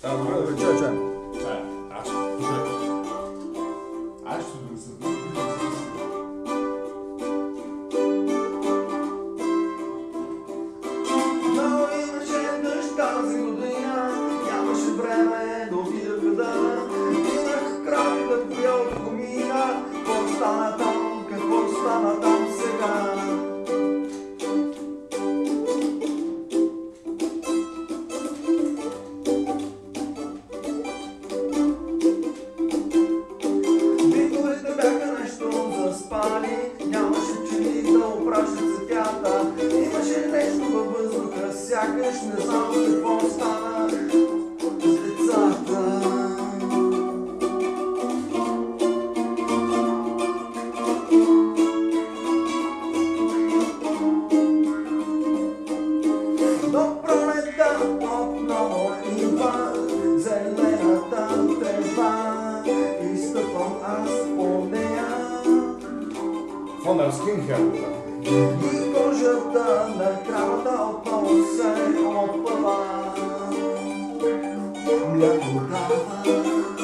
Tamam. Cioè, cioè. Cioè, aç. Aç tutulsun. tragiczny zamki po Stanach Zdycata Do proleta od nowa iwa Zelena tam trwa I z tobą aspodeja Von der Skinhead. Скинхед. И кожата на кравата отново се опъва. Мляко дава.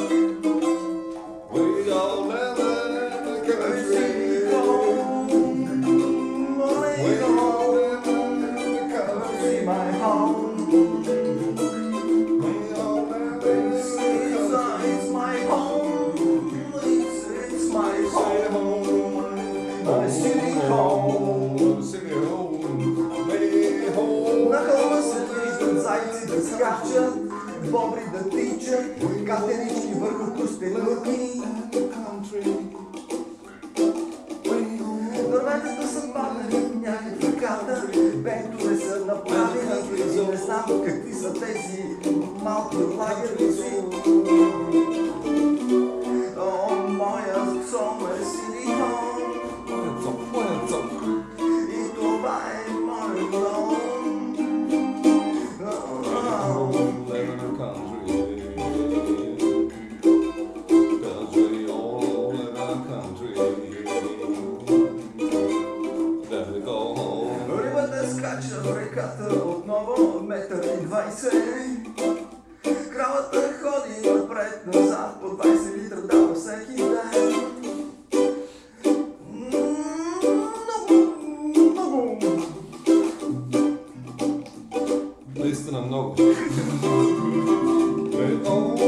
My city home. City home. Way home. На хълма се виждат да скачат, бобри да тичат, катерички върху home. Дърветата са паднали в някакви ката, бентове са направени и не знам какви са тези малки лагерници. О, моя сон е сини отново метър и 20. Кравата ходи напред-назад по 20 литра дава всеки ден. Много, много. Наистина много. Home.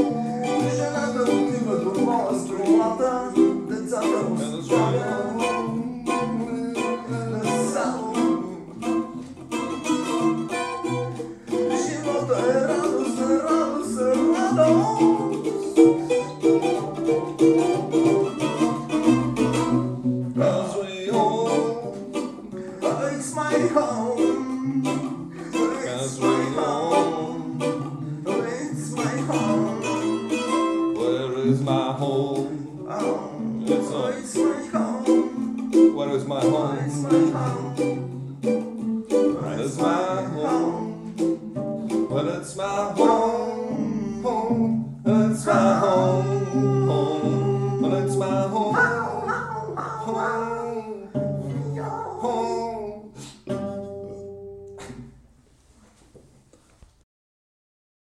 It's my home? It's my home? It's my home? Where is my home? Where's my home? Where is my home?